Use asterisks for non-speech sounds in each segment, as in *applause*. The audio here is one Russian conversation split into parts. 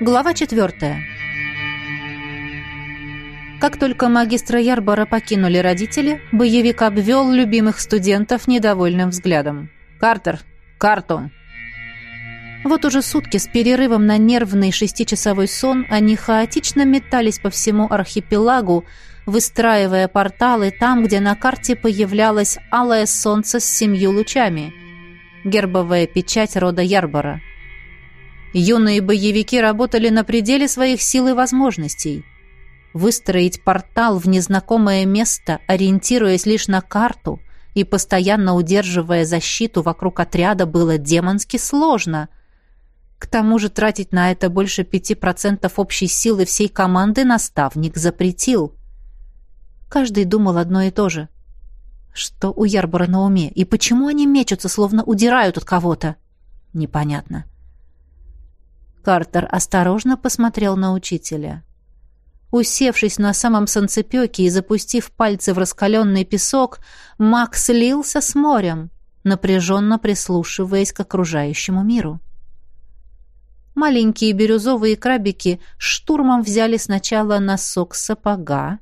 Глава четвертая. Как только магистра Ярбора покинули родители, боевик обвел любимых студентов недовольным взглядом. «Картер! Карту!» Вот уже сутки с перерывом на нервный шестичасовой сон они хаотично метались по всему архипелагу, выстраивая порталы там, где на карте появлялось алое солнце с семью лучами. Гербовая печать рода Ярбора. Юные боевики работали на пределе своих сил и возможностей. Выстроить портал в незнакомое место, ориентируясь лишь на карту и постоянно удерживая защиту вокруг отряда, было демонски сложно. К тому же тратить на это больше пяти процентов общей силы всей команды наставник запретил. Каждый думал одно и то же. Что у Ярбора на уме? И почему они мечутся, словно удирают от кого-то? Непонятно. Картер осторожно посмотрел на учителя. Усевшись на самом санцепёке и запустив пальцы в раскаленный песок, маг слился с морем, напряженно прислушиваясь к окружающему миру. Маленькие бирюзовые крабики штурмом взяли сначала носок сапога,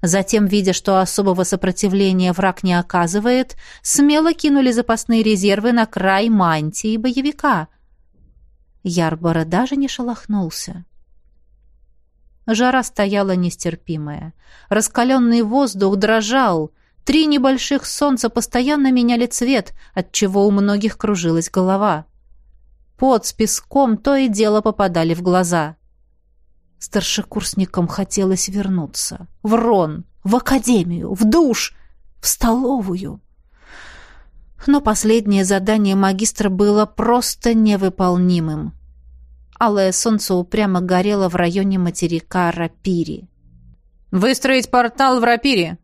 затем, видя, что особого сопротивления враг не оказывает, смело кинули запасные резервы на край мантии боевика — Ярбора даже не шелохнулся. Жара стояла нестерпимая. Раскаленный воздух дрожал. Три небольших солнца постоянно меняли цвет, отчего у многих кружилась голова. Пот с песком то и дело попадали в глаза. Старшекурсникам хотелось вернуться. В Рон, в академию, в душ, в столовую. Но последнее задание магистра было просто невыполнимым. Алое солнце упрямо горело в районе материка Рапири. «Выстроить портал в Рапире.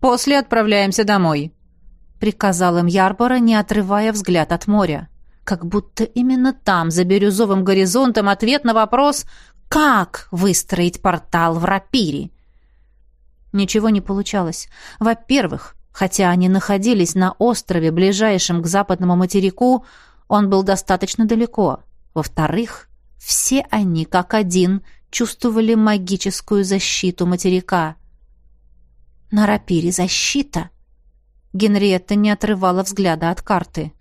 После отправляемся домой», — приказал им Ярбора, не отрывая взгляд от моря. Как будто именно там, за бирюзовым горизонтом, ответ на вопрос «Как выстроить портал в Рапире?» Ничего не получалось. Во-первых, Хотя они находились на острове, ближайшем к западному материку, он был достаточно далеко. Во-вторых, все они, как один, чувствовали магическую защиту материка. На рапире защита. Генриетта не отрывала взгляда от карты.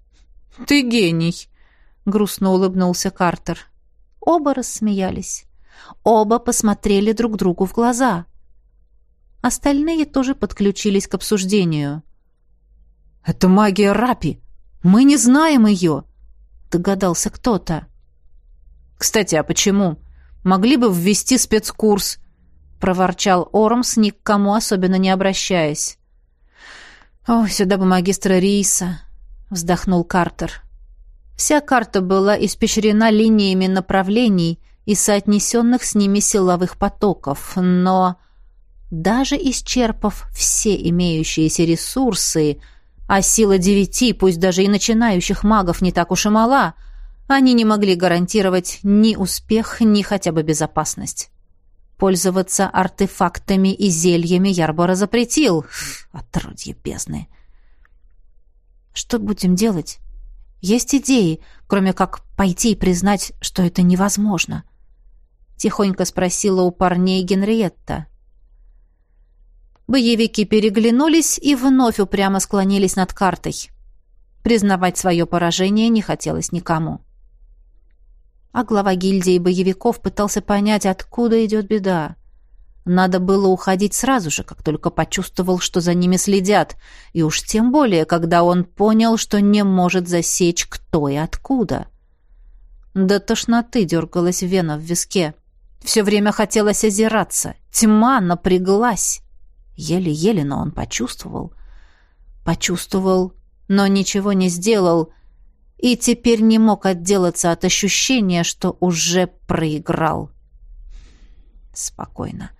«Ты гений!» — грустно улыбнулся Картер. Оба рассмеялись. Оба посмотрели друг другу в глаза. Остальные тоже подключились к обсуждению. «Это магия Рапи! Мы не знаем ее!» — догадался кто-то. «Кстати, а почему? Могли бы ввести спецкурс!» — проворчал Ормс, ни к кому особенно не обращаясь. «О, сюда бы магистра Риса!» — вздохнул Картер. Вся карта была испещрена линиями направлений и соотнесенных с ними силовых потоков, но даже исчерпав все имеющиеся ресурсы, а сила девяти, пусть даже и начинающих магов, не так уж и мала, они не могли гарантировать ни успех, ни хотя бы безопасность. Пользоваться артефактами и зельями Ярбора запретил. Отродье бездны. Что будем делать? Есть идеи, кроме как пойти и признать, что это невозможно. Тихонько спросила у парней Генриетта. Боевики переглянулись и вновь упрямо склонились над картой. Признавать свое поражение не хотелось никому. А глава гильдии боевиков пытался понять, откуда идет беда. Надо было уходить сразу же, как только почувствовал, что за ними следят, и уж тем более, когда он понял, что не может засечь, кто и откуда. До тошноты дергалась вена в виске. Все время хотелось озираться. Тьма напряглась. Еле-еле, но он почувствовал. Почувствовал, но ничего не сделал, и теперь не мог отделаться от ощущения, что уже проиграл. Спокойно.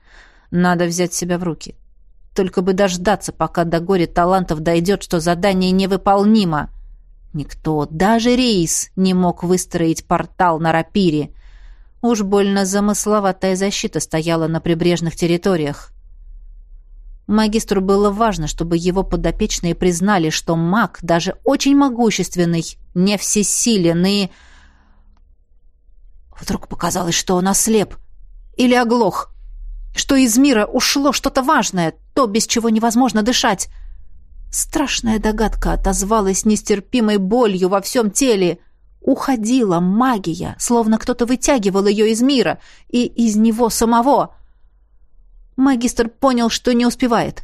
Надо взять себя в руки. Только бы дождаться, пока до горя талантов дойдет, что задание невыполнимо. Никто, даже Рейс, не мог выстроить портал на рапире. Уж больно замысловатая защита стояла на прибрежных территориях. Магистру было важно, чтобы его подопечные признали, что маг, даже очень могущественный, не всесилен и... Вдруг показалось, что он ослеп или оглох, что из мира ушло что-то важное, то, без чего невозможно дышать. Страшная догадка отозвалась нестерпимой болью во всем теле. Уходила магия, словно кто-то вытягивал ее из мира и из него самого. Магистр понял, что не успевает.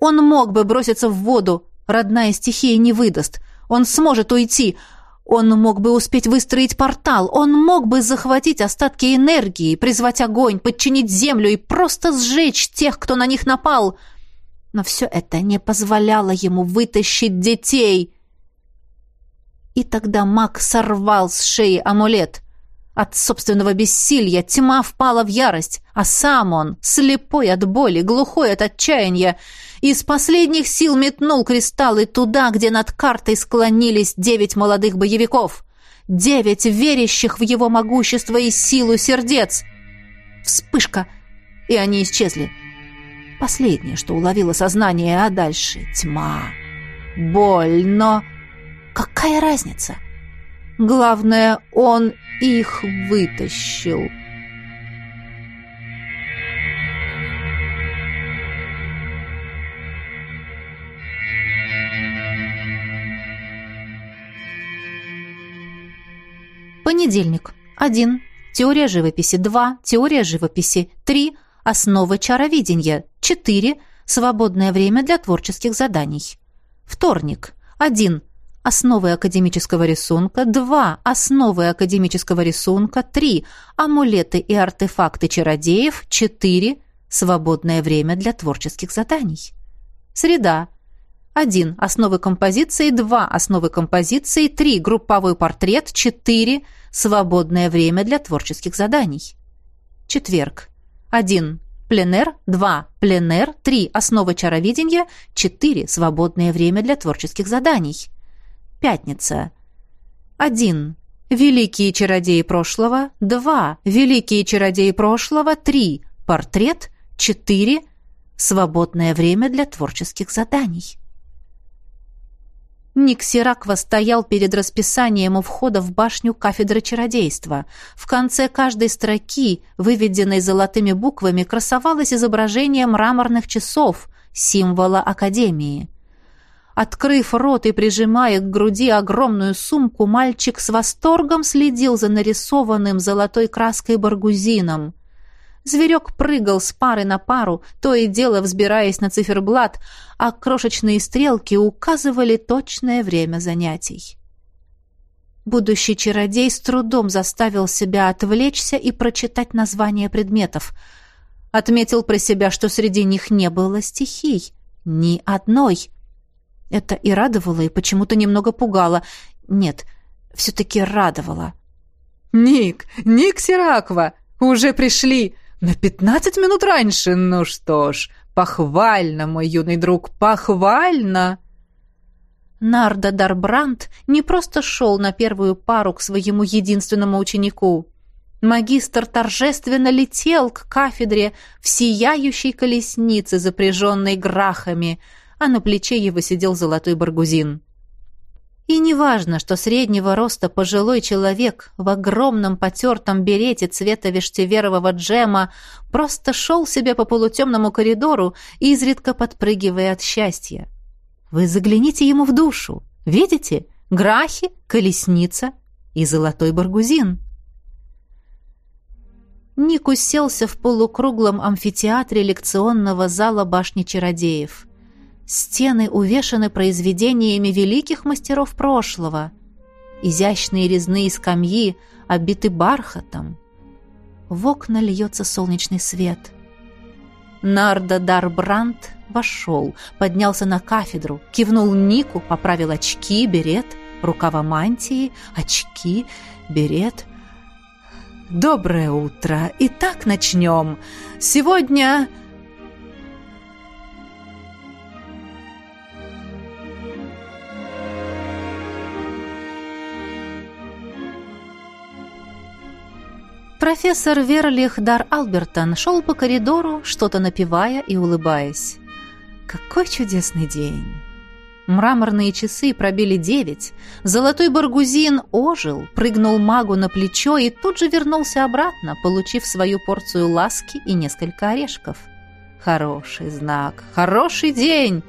Он мог бы броситься в воду, родная стихия не выдаст. Он сможет уйти, он мог бы успеть выстроить портал, он мог бы захватить остатки энергии, призвать огонь, подчинить землю и просто сжечь тех, кто на них напал. Но все это не позволяло ему вытащить детей. И тогда маг сорвал с шеи амулет. От собственного бессилия тьма впала в ярость, а сам он, слепой от боли, глухой от отчаяния, из последних сил метнул кристаллы туда, где над картой склонились девять молодых боевиков. Девять верящих в его могущество и силу сердец. Вспышка, и они исчезли. Последнее, что уловило сознание, а дальше тьма. Боль, но... Какая разница? Главное, он их вытащил. Понедельник. 1. Теория живописи. 2. Теория живописи. 3. Основы чаровидения. 4. Свободное время для творческих заданий. Вторник. 1. Основы академического рисунка. 2. Основы академического рисунка. 3. Амулеты и артефакты чародеев. 4. Свободное время для творческих заданий. Среда. 1. Основы композиции, 2. Основы композиции, 3. Групповой портрет, 4. Свободное время для творческих заданий. Четверг. 1. Пленер, 2. Пленер, 3. Основы чаровидения, 4. Свободное время для творческих заданий. Пятница. 1. Великие чародеи прошлого, 2. Великие чародеи прошлого, 3. Портрет, 4. Свободное время для творческих заданий. Ник Сираква стоял перед расписанием у входа в башню кафедры чародейства. В конце каждой строки, выведенной золотыми буквами, красовалось изображение мраморных часов, символа Академии. Открыв рот и прижимая к груди огромную сумку, мальчик с восторгом следил за нарисованным золотой краской баргузином. Зверек прыгал с пары на пару, то и дело взбираясь на циферблат, а крошечные стрелки указывали точное время занятий. Будущий чародей с трудом заставил себя отвлечься и прочитать названия предметов. Отметил про себя, что среди них не было стихий. Ни одной. Это и радовало, и почему-то немного пугало. Нет, все-таки радовало. «Ник! Ник Сираква! Уже пришли! На пятнадцать минут раньше. Ну что ж, похвально, мой юный друг, похвально. Нарда Дарбранд не просто шел на первую пару к своему единственному ученику. Магистр торжественно летел к кафедре в сияющей колеснице, запряженной грахами, а на плече его сидел золотой баргузин. И неважно, что среднего роста пожилой человек в огромном потертом берете цвета вештеверового джема просто шел себе по полутемному коридору, изредка подпрыгивая от счастья. Вы загляните ему в душу. Видите? Грахи, колесница и золотой баргузин. Ник уселся в полукруглом амфитеатре лекционного зала башни чародеев – Стены увешаны произведениями великих мастеров прошлого. Изящные резные скамьи обиты бархатом. В окна льется солнечный свет. Нарда Дарбранд вошел, поднялся на кафедру, кивнул Нику, поправил очки, берет, рукава мантии, очки, берет. «Доброе утро! Итак, начнем. Сегодня...» Профессор Верлих Дар Албертон шел по коридору, что-то напевая и улыбаясь. Какой чудесный день! Мраморные часы пробили девять. Золотой баргузин ожил, прыгнул магу на плечо и тут же вернулся обратно, получив свою порцию ласки и несколько орешков. Хороший знак, хороший день,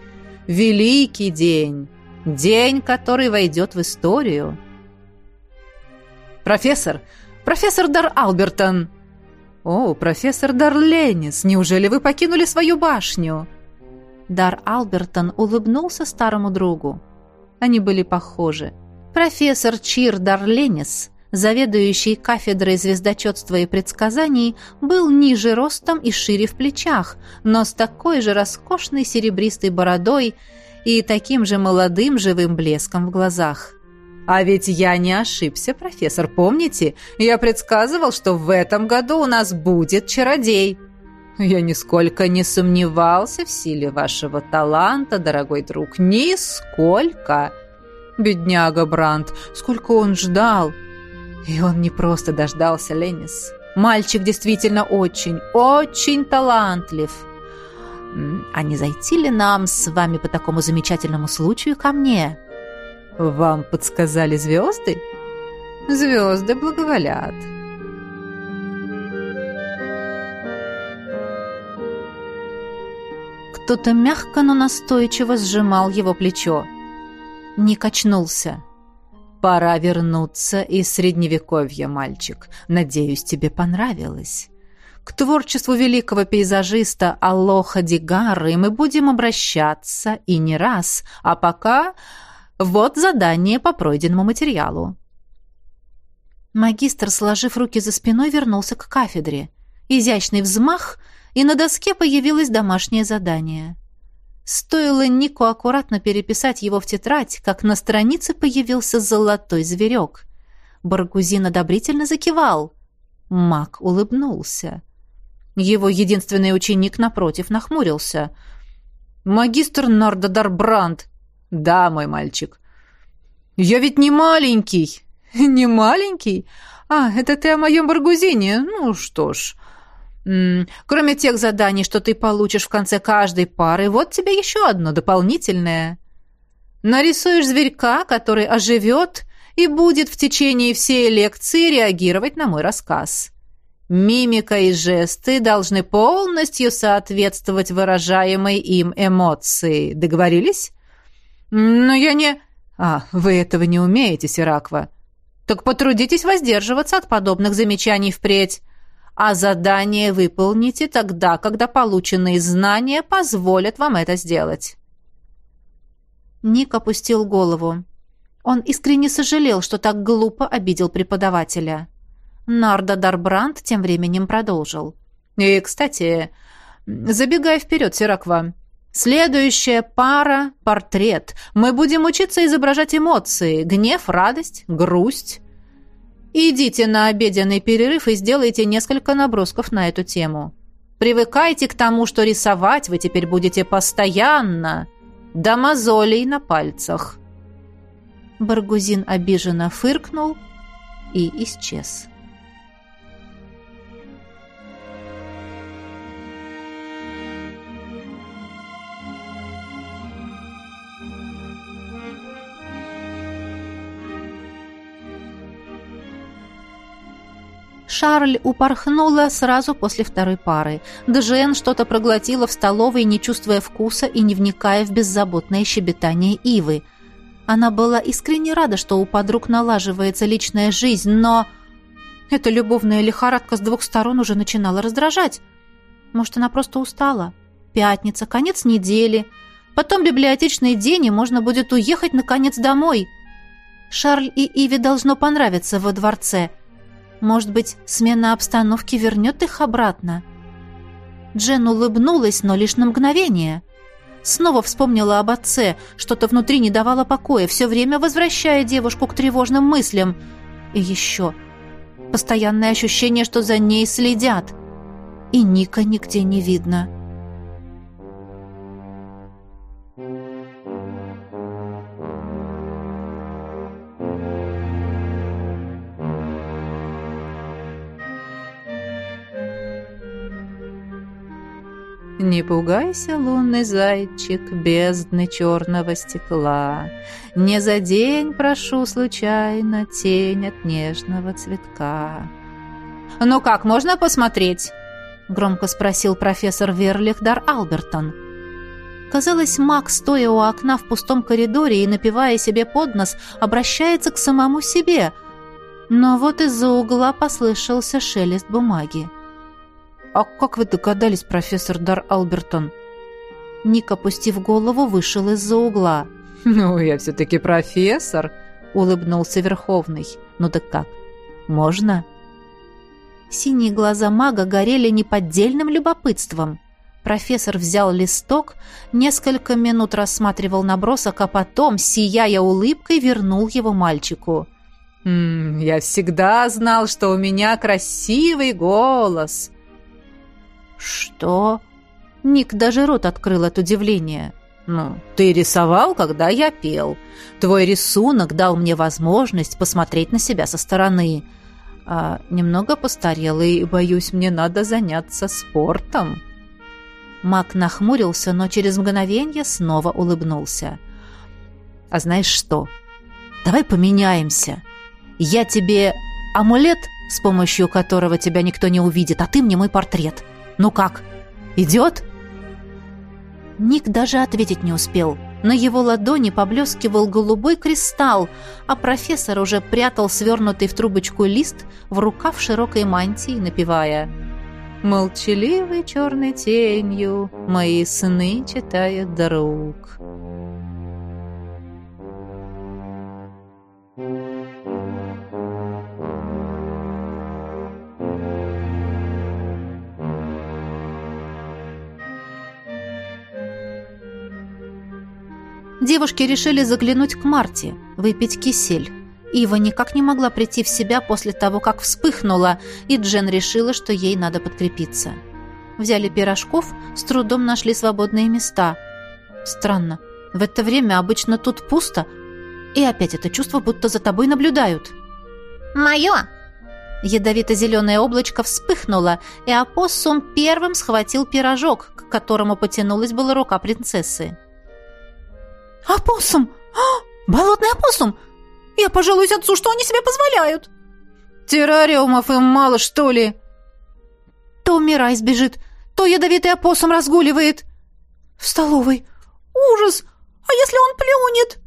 великий день, день, который войдет в историю. «Профессор! Профессор Дар Албертон!» «О, профессор Дар Леннис, неужели вы покинули свою башню?» Дар Албертон улыбнулся старому другу. Они были похожи. Профессор Чир Дарленис, заведующий кафедрой звездочетства и предсказаний, был ниже ростом и шире в плечах, но с такой же роскошной серебристой бородой и таким же молодым живым блеском в глазах. «А ведь я не ошибся, профессор, помните? Я предсказывал, что в этом году у нас будет чародей». Я нисколько не сомневался в силе вашего таланта, дорогой друг, нисколько. Бедняга Бранд, сколько он ждал. И он не просто дождался, Ленис. Мальчик действительно очень, очень талантлив. А не зайти ли нам с вами по такому замечательному случаю ко мне? Вам подсказали звезды? Звезды благоволят. Кто-то мягко, но настойчиво сжимал его плечо. Не качнулся. «Пора вернуться из Средневековья, мальчик. Надеюсь, тебе понравилось». К творчеству великого пейзажиста Алоха Дигары мы будем обращаться и не раз, а пока вот задание по пройденному материалу. Магистр, сложив руки за спиной, вернулся к кафедре. Изящный взмах — и на доске появилось домашнее задание. Стоило Нику аккуратно переписать его в тетрадь, как на странице появился золотой зверек. Баргузин одобрительно закивал. Мак улыбнулся. Его единственный ученик, напротив, нахмурился. «Магистр Нордадар Бранд!» «Да, мой мальчик». «Я ведь не маленький!» *laughs* «Не маленький? А, это ты о моем Баргузине? Ну что ж...» Кроме тех заданий, что ты получишь в конце каждой пары, вот тебе еще одно дополнительное. Нарисуешь зверька, который оживет и будет в течение всей лекции реагировать на мой рассказ. Мимика и жесты должны полностью соответствовать выражаемой им эмоции. Договорились? Но я не... А, вы этого не умеете, Сираква. Так потрудитесь воздерживаться от подобных замечаний впредь а задание выполните тогда, когда полученные знания позволят вам это сделать». Ник опустил голову. Он искренне сожалел, что так глупо обидел преподавателя. Нарда Дарбранд тем временем продолжил. «И, кстати, забегая вперед, Сираква, следующая пара — портрет. Мы будем учиться изображать эмоции — гнев, радость, грусть, Идите на обеденный перерыв и сделайте несколько набросков на эту тему. Привыкайте к тому, что рисовать вы теперь будете постоянно, до мозолей на пальцах». Баргузин обиженно фыркнул и исчез. Шарль упорхнула сразу после второй пары. Джен что-то проглотила в столовой, не чувствуя вкуса и не вникая в беззаботное щебетание Ивы. Она была искренне рада, что у подруг налаживается личная жизнь, но... Эта любовная лихорадка с двух сторон уже начинала раздражать. Может, она просто устала? Пятница, конец недели. Потом библиотечный день, и можно будет уехать, наконец, домой. Шарль и Иве должно понравиться во дворце — может быть, смена обстановки вернет их обратно? Джен улыбнулась, но лишь на мгновение. Снова вспомнила об отце, что-то внутри не давало покоя, все время возвращая девушку к тревожным мыслям. И еще постоянное ощущение, что за ней следят. И Ника нигде не видно. — Не пугайся, лунный зайчик, бездны черного стекла. Не за день прошу случайно тень от нежного цветка. «Ну как, можно посмотреть?» — громко спросил профессор Верлихдар Албертон. Казалось, маг, стоя у окна в пустом коридоре и напивая себе под нос, обращается к самому себе. Но вот из-за угла послышался шелест бумаги. «А как вы догадались, профессор Дар Албертон?» Ник, опустив голову, вышел из-за угла. «Ну, я все-таки профессор», — улыбнулся Верховный. «Ну так как? Можно?» Синие глаза мага горели неподдельным любопытством. Профессор взял листок, несколько минут рассматривал набросок, а потом, сияя улыбкой, вернул его мальчику. «М -м, «Я всегда знал, что у меня красивый голос», «Что?» Ник даже рот открыл от удивления. «Ну, ты рисовал, когда я пел. Твой рисунок дал мне возможность посмотреть на себя со стороны. А немного постарел, и, боюсь, мне надо заняться спортом». Мак нахмурился, но через мгновение снова улыбнулся. «А знаешь что? Давай поменяемся. Я тебе амулет, с помощью которого тебя никто не увидит, а ты мне мой портрет». Ну как? Идет?» Ник даже ответить не успел. На его ладони поблескивал голубой кристалл, а профессор уже прятал свернутый в трубочку лист в рукав широкой мантии, напевая «Молчаливой черной тенью мои сны читает друг». Девушки решили заглянуть к Марте, выпить кисель. Ива никак не могла прийти в себя после того, как вспыхнула, и Джен решила, что ей надо подкрепиться. Взяли пирожков, с трудом нашли свободные места. Странно, в это время обычно тут пусто, и опять это чувство, будто за тобой наблюдают. «Мое!» Ядовито-зеленое облачко вспыхнуло, и опоссум первым схватил пирожок, к которому потянулась была рука принцессы. «Опоссум! А, болотный опоссум! Я пожалуюсь отцу, что они себе позволяют!» «Террариумов им мало, что ли?» «То Мирай сбежит, то ядовитый опоссум разгуливает!» «В столовой! Ужас! А если он плюнет?»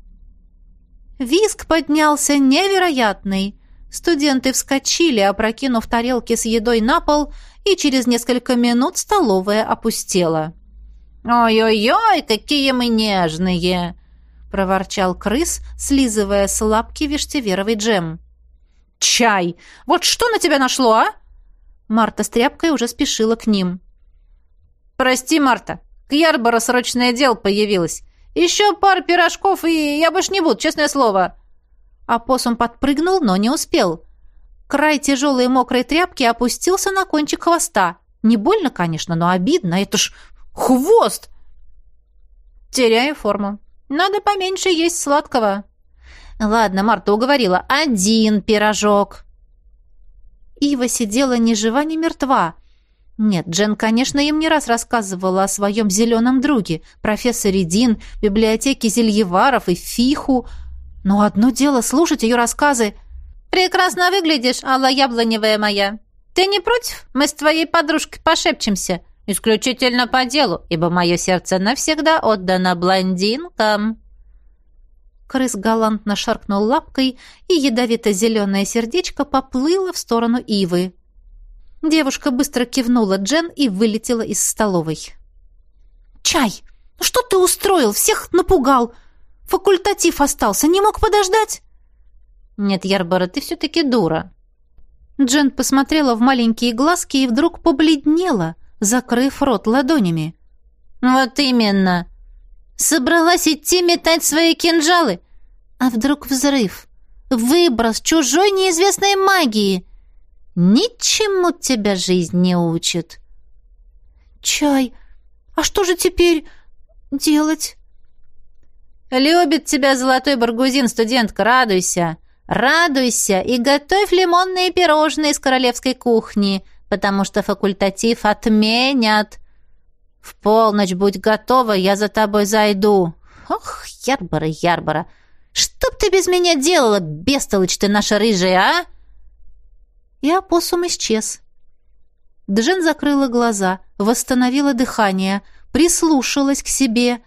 Виск поднялся невероятный. Студенты вскочили, опрокинув тарелки с едой на пол, и через несколько минут столовая опустела. «Ой-ой-ой, какие мы нежные!» — проворчал крыс, слизывая с лапки вештеверовый джем. «Чай! Вот что на тебя нашло, а?» Марта с тряпкой уже спешила к ним. «Прости, Марта, к Ярборо срочное дело появилось. Еще пар пирожков, и я больше не буду, честное слово». Апоссум подпрыгнул, но не успел. Край тяжелой мокрой тряпки опустился на кончик хвоста. Не больно, конечно, но обидно. Это ж хвост! Теряю форму. Надо поменьше есть сладкого. Ладно, Марта уговорила. Один пирожок. Ива сидела ни жива, ни мертва. Нет, Джен, конечно, им не раз рассказывала о своем зеленом друге, профессоре Дин, библиотеке Зельеваров и Фиху. Но одно дело слушать ее рассказы. «Прекрасно выглядишь, Алла Яблоневая моя. Ты не против? Мы с твоей подружкой пошепчемся. Исключительно по делу, ибо мое сердце навсегда отдано блондинкам». Крыс галантно шаркнул лапкой, и ядовито-зеленое сердечко поплыло в сторону Ивы. Девушка быстро кивнула Джен и вылетела из столовой. «Чай! Ну что ты устроил? Всех напугал! Факультатив остался, не мог подождать?» «Нет, Ярбара, ты все-таки дура». Джен посмотрела в маленькие глазки и вдруг побледнела — закрыв рот ладонями. «Вот именно! Собралась идти метать свои кинжалы, а вдруг взрыв, выброс чужой неизвестной магии. Ничему тебя жизнь не учит». «Чай, а что же теперь делать?» «Любит тебя золотой баргузин, студентка, радуйся!» «Радуйся и готовь лимонные пирожные из королевской кухни», потому что факультатив отменят». В полночь будь готова, я за тобой зайду. Ох, Ярбора, Ярбора, что б ты без меня делала, бестолочь ты наша рыжая, а? И опоссум исчез. Джен закрыла глаза, восстановила дыхание, прислушалась к себе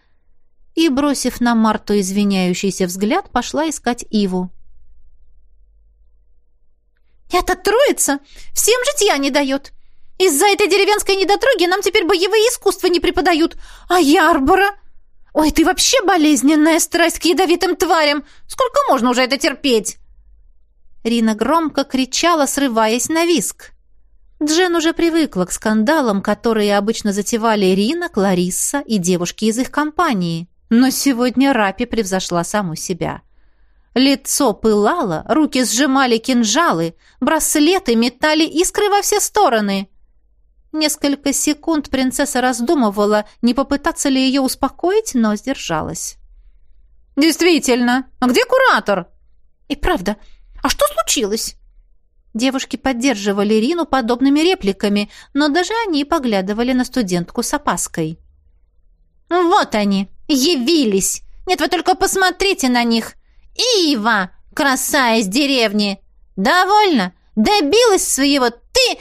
и, бросив на Марту извиняющийся взгляд, пошла искать Иву. «Эта троица всем житья не дает. Из-за этой деревенской недотроги нам теперь боевые искусства не преподают. А Ярбора? Ой, ты вообще болезненная страсть к ядовитым тварям. Сколько можно уже это терпеть?» Рина громко кричала, срываясь на виск. Джен уже привыкла к скандалам, которые обычно затевали Рина, Кларисса и девушки из их компании. Но сегодня Рапи превзошла саму себя. Лицо пылало, руки сжимали кинжалы, браслеты метали искры во все стороны. Несколько секунд принцесса раздумывала, не попытаться ли ее успокоить, но сдержалась. «Действительно! А где куратор?» «И правда, а что случилось?» Девушки поддерживали Рину подобными репликами, но даже они поглядывали на студентку с опаской. «Вот они! Явились! Нет, вы только посмотрите на них! Ива, краса из деревни! Довольно! Добилась своего! Ты...»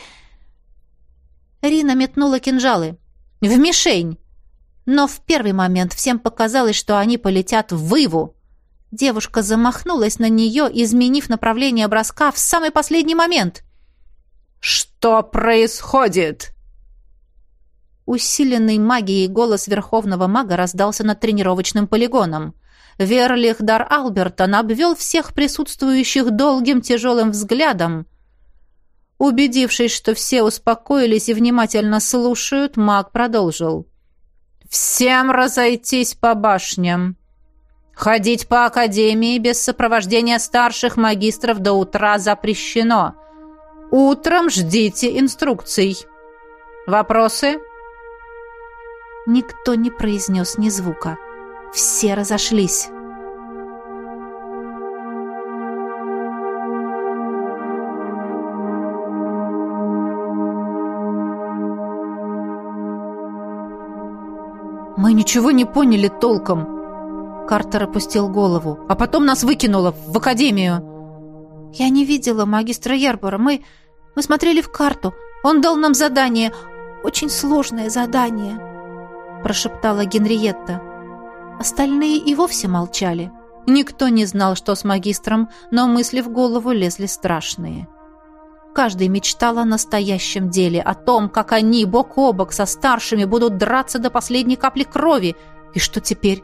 Рина метнула кинжалы. В мишень. Но в первый момент всем показалось, что они полетят в Иву. Девушка замахнулась на нее, изменив направление броска в самый последний момент. «Что происходит?» Усиленный магией голос верховного мага раздался над тренировочным полигоном. Верлих Дар Албертон обвел всех присутствующих долгим тяжелым взглядом. Убедившись, что все успокоились и внимательно слушают, маг продолжил. «Всем разойтись по башням. Ходить по академии без сопровождения старших магистров до утра запрещено. Утром ждите инструкций. Вопросы?» Никто не произнес ни звука. Все разошлись. «Мы ничего не поняли толком», Картер опустил голову. «А потом нас выкинуло в академию». «Я не видела магистра Ярбора. Мы... мы смотрели в карту. Он дал нам задание. Очень сложное задание», — прошептала Генриетта. Остальные и вовсе молчали. Никто не знал, что с магистром, но мысли в голову лезли страшные. Каждый мечтал о настоящем деле, о том, как они бок о бок со старшими будут драться до последней капли крови. И что теперь?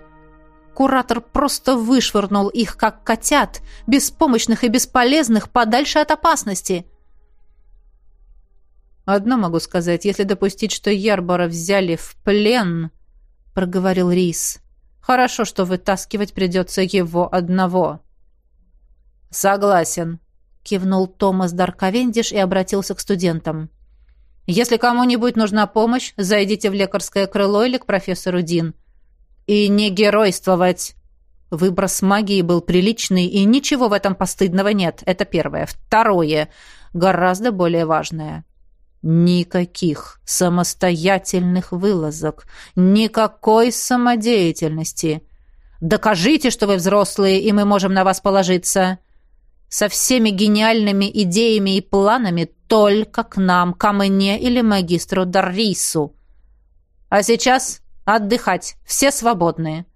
Куратор просто вышвырнул их, как котят, беспомощных и бесполезных, подальше от опасности. «Одно могу сказать, если допустить, что Ярбора взяли в плен», — проговорил Рис. «Хорошо, что вытаскивать придется его одного». «Согласен», кивнул Томас Дарковендиш и обратился к студентам. Если кому-нибудь нужна помощь, зайдите в лекарское крыло или к профессору Дин. И не геройствовать. Выброс магии был приличный, и ничего в этом постыдного нет. Это первое. Второе, гораздо более важное. Никаких самостоятельных вылазок, никакой самодеятельности. Докажите, что вы взрослые, и мы можем на вас положиться со всеми гениальными идеями и планами только к нам, ко мне или магистру Даррису. А сейчас отдыхать, все свободные.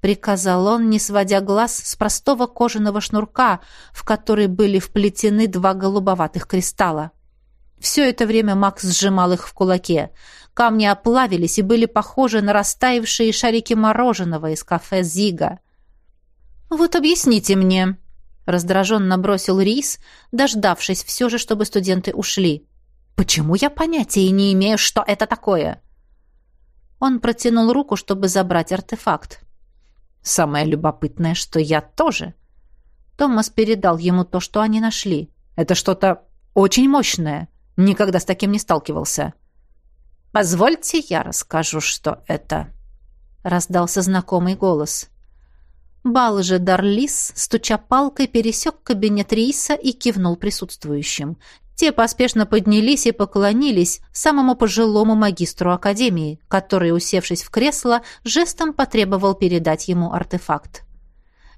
Приказал он, не сводя глаз с простого кожаного шнурка, в который были вплетены два голубоватых кристалла. Все это время Макс сжимал их в кулаке. Камни оплавились и были похожи на растаявшие шарики мороженого из кафе «Зига». «Вот объясните мне», Раздраженно бросил Рис, дождавшись все же, чтобы студенты ушли. «Почему я понятия не имею, что это такое?» Он протянул руку, чтобы забрать артефакт. «Самое любопытное, что я тоже». Томас передал ему то, что они нашли. «Это что-то очень мощное. Никогда с таким не сталкивался». «Позвольте, я расскажу, что это», — раздался знакомый голос. Бал же Дарлис, стуча палкой, пересек кабинет Риса и кивнул присутствующим. Те поспешно поднялись и поклонились самому пожилому магистру Академии, который, усевшись в кресло, жестом потребовал передать ему артефакт.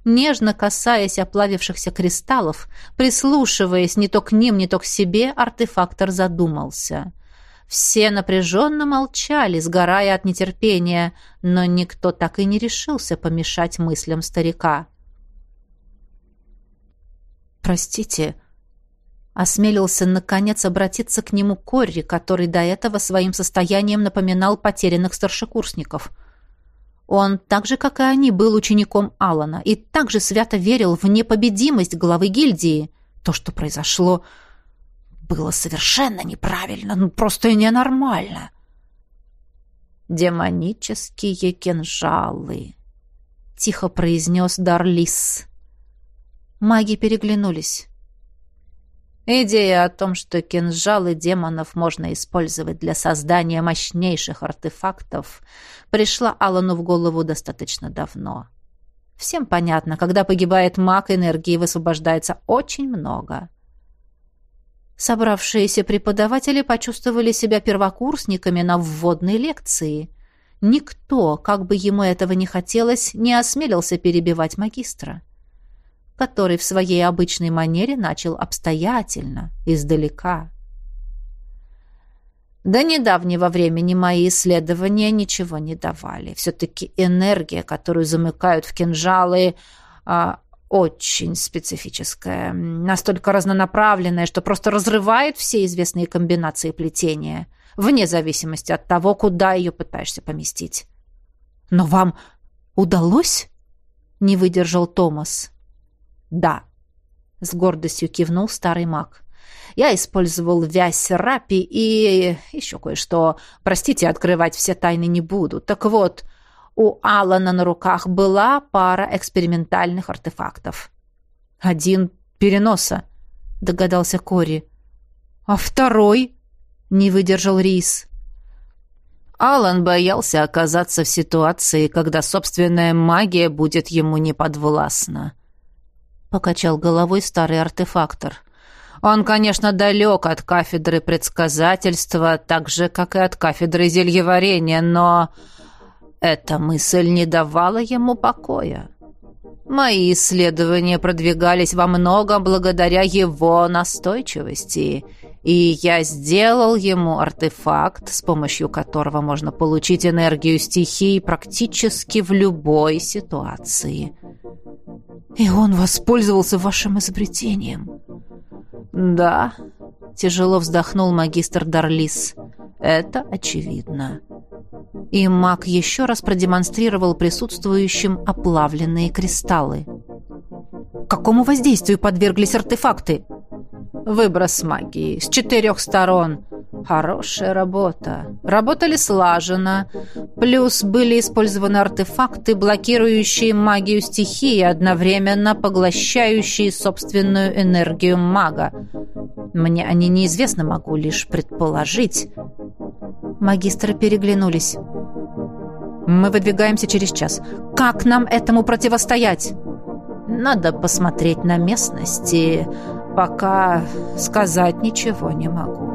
Нежно касаясь оплавившихся кристаллов, прислушиваясь не то к ним, не то к себе, артефактор задумался. Все напряженно молчали, сгорая от нетерпения, но никто так и не решился помешать мыслям старика. «Простите», — осмелился наконец обратиться к нему Корри, который до этого своим состоянием напоминал потерянных старшекурсников — он, так же, как и они, был учеником Алана и также свято верил в непобедимость главы гильдии. То, что произошло, было совершенно неправильно, ну просто ненормально. «Демонические кинжалы», — тихо произнес Дарлис. Маги переглянулись. Идея о том, что кинжалы демонов можно использовать для создания мощнейших артефактов, пришла Алану в голову достаточно давно. Всем понятно, когда погибает маг, энергии высвобождается очень много. Собравшиеся преподаватели почувствовали себя первокурсниками на вводной лекции. Никто, как бы ему этого не хотелось, не осмелился перебивать магистра который в своей обычной манере начал обстоятельно, издалека. До недавнего времени мои исследования ничего не давали. Все-таки энергия, которую замыкают в кинжалы, а, очень специфическая, настолько разнонаправленная, что просто разрывает все известные комбинации плетения, вне зависимости от того, куда ее пытаешься поместить. «Но вам удалось?» — не выдержал Томас. «Да», — с гордостью кивнул старый маг. «Я использовал вязь рапи и еще кое-что. Простите, открывать все тайны не буду. Так вот, у Алана на руках была пара экспериментальных артефактов. Один переноса, догадался Кори. А второй? Не выдержал Рис. Алан боялся оказаться в ситуации, когда собственная магия будет ему неподвластна покачал головой старый артефактор. Он, конечно, далек от кафедры предсказательства, так же, как и от кафедры зельеварения, но эта мысль не давала ему покоя. Мои исследования продвигались во многом благодаря его настойчивости, и я сделал ему артефакт, с помощью которого можно получить энергию стихий практически в любой ситуации. И он воспользовался вашим изобретением. Да, тяжело вздохнул магистр Дарлис. Это очевидно. И маг еще раз продемонстрировал присутствующим оплавленные кристаллы. Какому воздействию подверглись артефакты? Выброс магии с четырех сторон. Хорошая работа. Работали слаженно. Плюс были использованы артефакты, блокирующие магию стихии, одновременно поглощающие собственную энергию мага. Мне они неизвестны, могу лишь предположить. Магистры переглянулись. Мы выдвигаемся через час. Как нам этому противостоять? Надо посмотреть на местности. Пока сказать ничего не могу.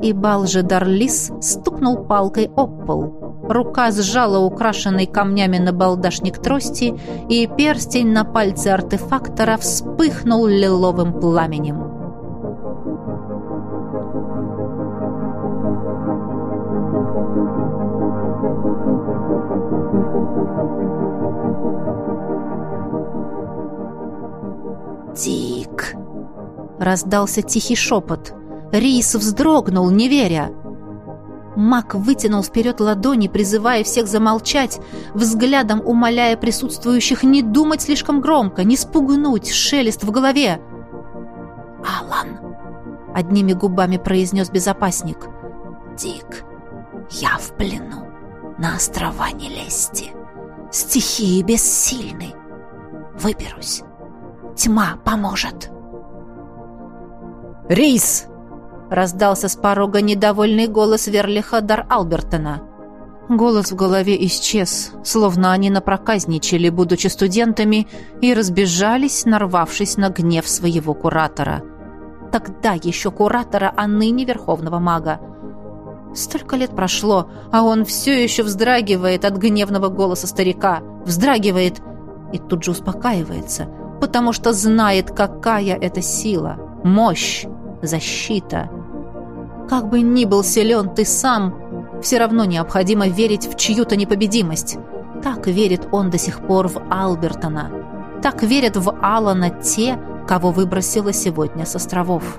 И Балжи Дарлис стукнул палкой об пол. Рука сжала украшенный камнями на балдашник трости, и перстень на пальце артефактора вспыхнул лиловым пламенем. Раздался тихий шепот. Рис вздрогнул, не веря. Мак вытянул вперед ладони, призывая всех замолчать, взглядом умоляя присутствующих не думать слишком громко, не спугнуть шелест в голове. «Алан!» — одними губами произнес безопасник. «Дик, я в плену, на острова не лезьте. Стихии бессильны. Выберусь. Тьма поможет. «Рейс!» — раздался с порога недовольный голос Верлиха Дар Албертона. Голос в голове исчез, словно они напроказничали, будучи студентами, и разбежались, нарвавшись на гнев своего куратора. Тогда еще куратора, а ныне верховного мага. Столько лет прошло, а он все еще вздрагивает от гневного голоса старика. Вздрагивает и тут же успокаивается, потому что знает, какая это сила, мощь, защита. Как бы ни был силен ты сам, все равно необходимо верить в чью-то непобедимость. Так верит он до сих пор в Албертона. Так верят в Алана те, кого выбросило сегодня с островов.